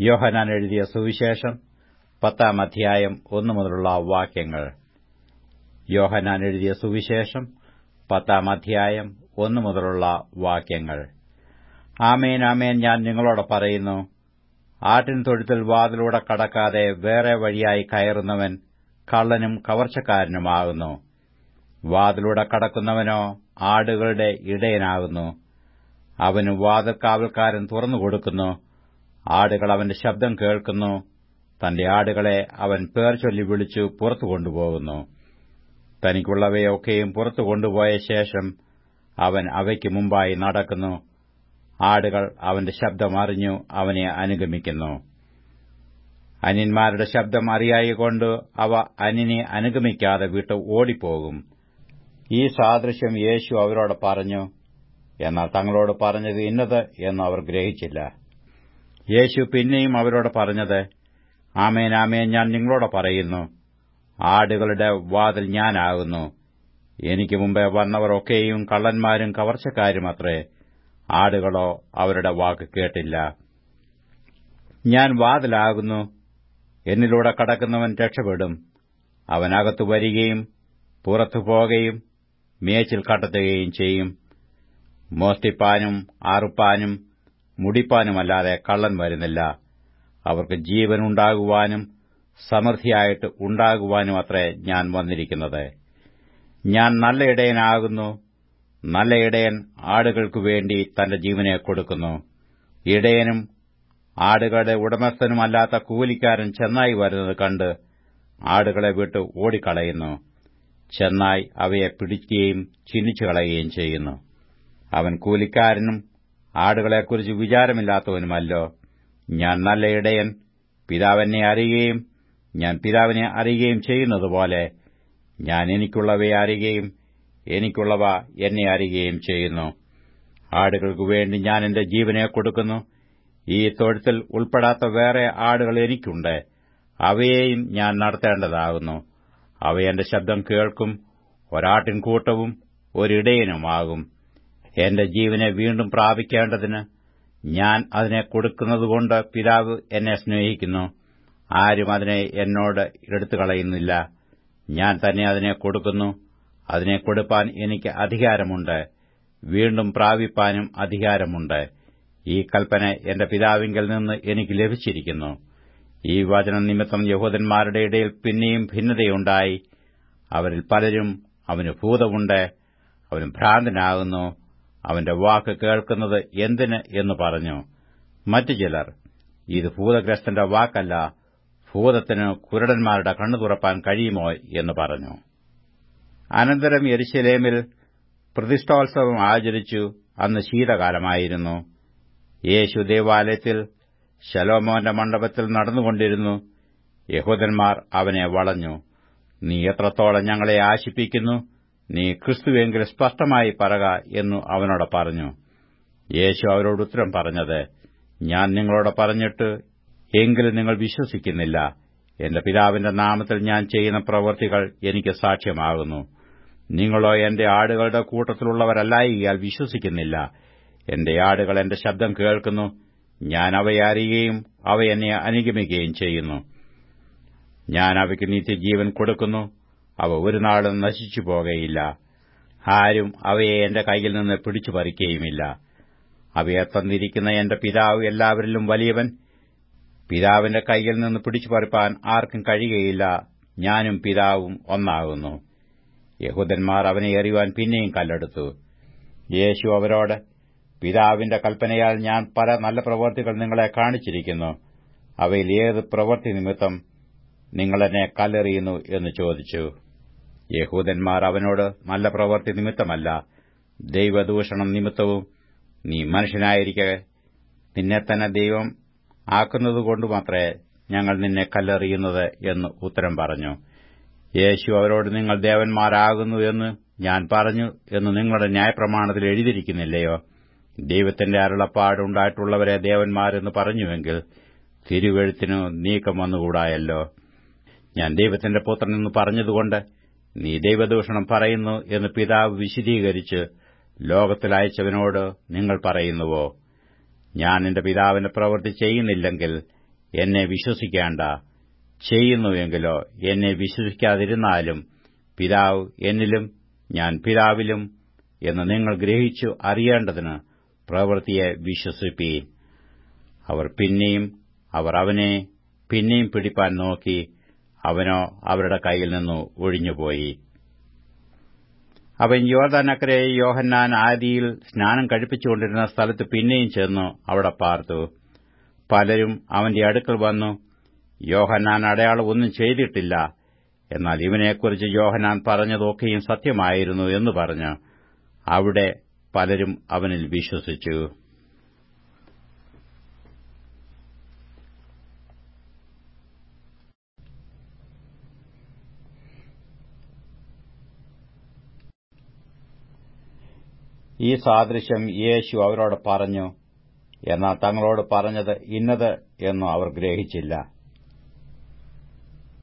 യോഹനാൻ എഴുതിയ സുവിശേഷം പത്താം അധ്യായം ഒന്നു മുതലുള്ള വാക്യങ്ങൾ. യോഹനാൻ എഴുതിയ സുവിശേഷം പത്താം അധ്യായം ഒന്നു മുതലുള്ള വാക്യങ്ങൾ. ആമേൻ ആമേൻ ഞാൻ നിങ്ങളോട് പറയുന്നു ആട്ടിൻ തൊഴുത്തിൽ വാതിലൂടെ കടക്കാതെ വേറെ വഴിയായി കയറുന്നവൻ കള്ളനും കവർച്ചക്കാരനുമാകുന്നു. വാതിലൂടെ കടക്കുന്നവനോ ആടുകളുടെ ഇടയനാകുന്നു. അവന് വാതിൽ കാവൽക്കാരൻ തുറന്നുകൊടുക്കുന്നു. ആടുകൾ അവന്റെ ശബ്ദം കേൾക്കുന്നു. തന്റെ ആടുകളെ അവൻ പേർ ചൊല്ലി വിളിച്ചു പുറത്തു കൊണ്ടുപോകുന്നു. തനിക്കുള്ളവയൊക്കെയും പുറത്തു കൊണ്ടുപോയ ശേഷം അവൻ അവയ്ക്ക് മുമ്പായി നടക്കുന്നു. ആടുകൾ അവന്റെ ശബ്ദം അറിഞ്ഞു അവനെ അനുഗമിക്കുന്നു. അന്യന്മാരുടെ ശബ്ദം അറിയായികൊണ്ട് അവ അന്യനെ അനുഗമിക്കാതെ വിട്ട് ഓടിപ്പോകും. ഈ സാദൃശ്യം യേശു അവരോട് പറഞ്ഞു എന്നാൽ തങ്ങളോട് പറഞ്ഞത് ഇന്നത് എന്ന് അവർ ഗ്രഹിച്ചില്ല. യേശു പിന്നെയും അവരോട് പറഞ്ഞത് ആമേൻ ആമേൻ ഞാൻ നിങ്ങളോട് പറയുന്നു. ആടുകളുടെ വാതിൽ ഞാനാകുന്നു. എനിക്ക് മുമ്പേ വന്നവർ ഒക്കെയും കള്ളന്മാരും കവർച്ചക്കാരുമത്രേ ആടുകളോ അവരുടെ വാക്ക് കേട്ടില്ല. ഞാൻ വാതിലാകുന്നു. എന്നിലൂടെ കടക്കുന്നവൻ രക്ഷപ്പെടും. അവനകത്തു വരികയും പുറത്തു പോകുകയും മേച്ചിൽ കണ്ടെത്തുകയും ചെയ്യും. മോഷ്ടിപ്പാനും ആറുപ്പാനും മുടിപ്പാനുമല്ലാതെ കള്ളൻ വരുന്നില്ല. അവർക്ക് ജീവൻ ഉണ്ടാകുവാനും സമൃദ്ധിയായിട്ട് ഉണ്ടാകുവാനും അത്രേ ഞാൻ വന്നിരിക്കുന്നത്. ഞാൻ നല്ല ഇടയനാകുന്നു. നല്ല ഇടയൻ ആടുകൾക്കു വേണ്ടി തന്റെ ജീവനെ കൊടുക്കുന്നു. ഇടയനും ആടുകളുടെ ഉടമസ്ഥനുമല്ലാത്ത കൂലിക്കാരൻ ചെന്നായി വരുന്നത് കണ്ട് ആടുകളെ വിട്ട് ഓടിക്കളയുന്നു. ചെന്നായി അവയെ പിടിക്കുകയും ചിന്നിച്ചു കളയുകയും ചെയ്യുന്നു. അവൻ കൂലിക്കാരനും ആടുകളെക്കുറിച്ച് വിചാരമില്ലാത്തവനുമല്ലോ. ഞാൻ നല്ല ഇടയൻ. പിതാവെന്നെ അറിയുകയും ഞാൻ പിതാവിനെ അറിയുകയും ചെയ്യുന്നതുപോലെ ഞാൻ എനിക്കുള്ളവയെ അറിയുകയും എനിക്കുള്ളവ എന്നെ അറിയുകയും ചെയ്യുന്നു. ആടുകൾക്കു വേണ്ടി ഞാൻ എന്റെ ജീവനെ കൊടുക്കുന്നു. ഈ തൊഴുത്തിൽ ഉൾപ്പെടാത്ത വേറെ ആടുകൾ എനിക്കുണ്ട്. അവയെയും ഞാൻ നടത്തേണ്ടതാകുന്നു. അവയെന്റെ ശബ്ദം കേൾക്കും. ഒരാട്ടിൻകൂട്ടവും ഒരിടയനുമാകും എന്റെ ജീവനെ വീണ്ടും പ്രാപിക്കേണ്ടതിന് ഞാൻ അതിനെ കൊടുക്കുന്നതുകൊണ്ട് പിതാവ് എന്നെ സ്നേഹിക്കുന്നു. ആരും അതിനെ എന്നോട് എടുത്തു കളയുന്നില്ല ഞാൻ തന്നെ അതിനെ കൊടുക്കുന്നു. അതിനെ കൊടുപ്പാൻ എനിക്ക് അധികാരമുണ്ട്. വീണ്ടും പ്രാപിപ്പാനും അധികാരമുണ്ട്. ഈ കൽപ്പന എന്റെ പിതാവിങ്കിൽ നിന്ന് എനിക്ക് ലഭിച്ചിരിക്കുന്നു. ഈ വചനം നിമിത്തം യഹൂദന്മാരുടെ ഇടയിൽ പിന്നെയും ഭിന്നതയുണ്ടായി. അവരിൽ പലരും അവന് ഭൂതമുണ്ട്. അവന് ഭ്രാന്തനാകുന്നു. അവന്റെ വാക്ക് കേൾക്കുന്നത് എന്തിന് എന്ന് പറഞ്ഞു. മറ്റു ചിലർ ഇത് ഭൂതഗ്രസ്തന്റെ വാക്കല്ല ഭൂതത്തിന് കുരുടന്മാരുടെ കണ്ണു തുറപ്പാൻ കഴിയുമോ? എന്ന് പറഞ്ഞു. അനന്തരം യരിശലേമിൽ പ്രതിഷ്ഠോത്സവം ആചരിച്ചു. അന്ന് ശീതകാലമായിരുന്നു. യേശു ദേവാലയത്തിൽ ശലോമോന്റെ മണ്ഡപത്തിൽ നടന്നുകൊണ്ടിരുന്നു. യഹൂദന്മാർ അവനെ വളഞ്ഞു. നീ എത്രത്തോളം ഞങ്ങളെ ആശിപ്പിക്കുന്നു? നീ ക്രിസ്തുവെങ്കിൽ സ്പഷ്ടമായി പറക എന്നു അവനോട് പറഞ്ഞു. യേശു അവരോട് ഉത്തരം പറഞ്ഞത് ഞാൻ നിങ്ങളോട് പറഞ്ഞിട്ട് എങ്കിലും നിങ്ങൾ വിശ്വസിക്കുന്നില്ല. എന്റെ പിതാവിന്റെ നാമത്തിൽ ഞാൻ ചെയ്യുന്ന പ്രവൃത്തികൾ എനിക്ക് സാക്ഷ്യമാകുന്നു. നിങ്ങളോ എന്റെ ആടുകളുടെ കൂട്ടത്തിലുള്ളവരല്ലായികയാൽ വിശ്വസിക്കുന്നില്ല. എന്റെ ആടുകൾ എന്റെ ശബ്ദം കേൾക്കുന്നു. ഞാൻ അവയെ അറിയുകയും അവ എന്നെ അനുഗമിക്കുകയും ചെയ്യുന്നു. ഞാൻ അവയ്ക്ക് നിത്യജീവൻ കൊടുക്കുന്നു. അവ ഒരു നാളും നശിച്ചു പോകയില്ല. ആരും അവയെ എന്റെ കയ്യിൽ നിന്ന് പിടിച്ചു പറിക്കുകയുമില്ല അവയെ തന്നിരിക്കുന്ന എന്റെ പിതാവ് എല്ലാവരിലും വലിയവൻ. പിതാവിന്റെ കയ്യിൽ നിന്ന് പിടിച്ചു പറിപ്പാൻ ആർക്കും കഴിയുകയില്ല. ഞാനും പിതാവും ഒന്നാകുന്നു. യഹൂദന്മാർ അവനെ എറിയുവാൻ പിന്നെയും കല്ലെടുത്തു. യേശു അവരോട് പിതാവിന്റെ കൽപ്പനയാൽ ഞാൻ പല നല്ല പ്രവൃത്തികൾ നിങ്ങളെ കാണിച്ചിരിക്കുന്നു. അവയിൽ ഏത് പ്രവൃത്തി നിമിത്തം നിങ്ങളെന്നെ കല്ലെറിയുന്നു? എന്ന് ചോദിച്ചു. യഹൂദന്മാർ അവനോട് നല്ല പ്രവൃത്തി നിമിത്തമല്ല ദൈവദൂഷണം നിമിത്തവും നീ മനുഷ്യനായിരിക്കെ. നിന്നെ തന്നെ ദൈവം ആക്കുന്നതുകൊണ്ട് മാത്രമേ ഞങ്ങൾ നിന്നെ കല്ലെറിയുന്നത് എന്ന് ഉത്തരം പറഞ്ഞു. യേശു അവരോട് നിങ്ങൾ ദേവന്മാരാകുന്നു എന്ന് ഞാൻ പറഞ്ഞു എന്ന് നിങ്ങളുടെ ന്യായപ്രമാണത്തിൽ എഴുതിയിരിക്കുന്നില്ലയോ? ദൈവത്തിന്റെ അരുളപ്പാടുണ്ടായിട്ടുള്ളവരെ ദേവന്മാരെന്ന് പറഞ്ഞുവെങ്കിൽ തിരുവെഴുത്തിനു നീക്കം വന്നുകൂടായല്ലോ. ഞാൻ ദൈവത്തിന്റെ പുത്രനെന്ന് പറഞ്ഞതുകൊണ്ട് നീ ദൈവദൂഷണം പറയുന്നു എന്ന് പിതാവ് വിശദീകരിച്ച് ലോകത്തിൽ അയച്ചവനോട് നിങ്ങൾ പറയുന്നുവോ? ഞാൻ എന്റെ പിതാവിന്റെ പ്രവൃത്തി ചെയ്യുന്നില്ലെങ്കിൽ എന്നെ വിശ്വസിക്കേണ്ട. ചെയ്യുന്നുവെങ്കിലോ എന്നെ വിശ്വസിക്കാതിരുന്നാലും പിതാവ് എന്നിലും ഞാൻ പിതാവിലും എന്ന് നിങ്ങൾ ഗ്രഹിച്ചു അറിയേണ്ടതിന് പ്രവൃത്തിയെ വിശ്വസിപ്പീൻ. അവർ പിന്നെയും അവർ അവനെ പിന്നെയും പിടിപ്പാൻ നോക്കി അവനോ അവരുടെ കയ്യിൽ നിന്നു ഒഴിഞ്ഞുപോയി. അവൻ യോർദാനക്കരെ യോഹന്നാൻ ആദിയിൽ സ്നാനം കഴിപ്പിച്ചുകൊണ്ടിരുന്ന സ്ഥലത്ത് പിന്നെയും ചെന്നു അവിടെ പാർത്തു. പലരും അവന്റെ അടുക്കൽ വന്നു യോഹന്നാൻ അടയാളം ഒന്നും ചെയ്തിട്ടില്ല. എന്നാൽ ഇവനെക്കുറിച്ച് യോഹന്നാൻ പറഞ്ഞതൊക്കെയും സത്യമായിരുന്നു എന്ന് പറഞ്ഞ്. അവിടെ പലരും അവനിൽ വിശ്വസിച്ചു. ഈ സാദൃശ്യം യേശു അവരോട് പറഞ്ഞു എന്നാൽ തങ്ങളോട് പറഞ്ഞത് ഇന്നത് എന്നും അവർ ഗ്രഹിച്ചില്ല.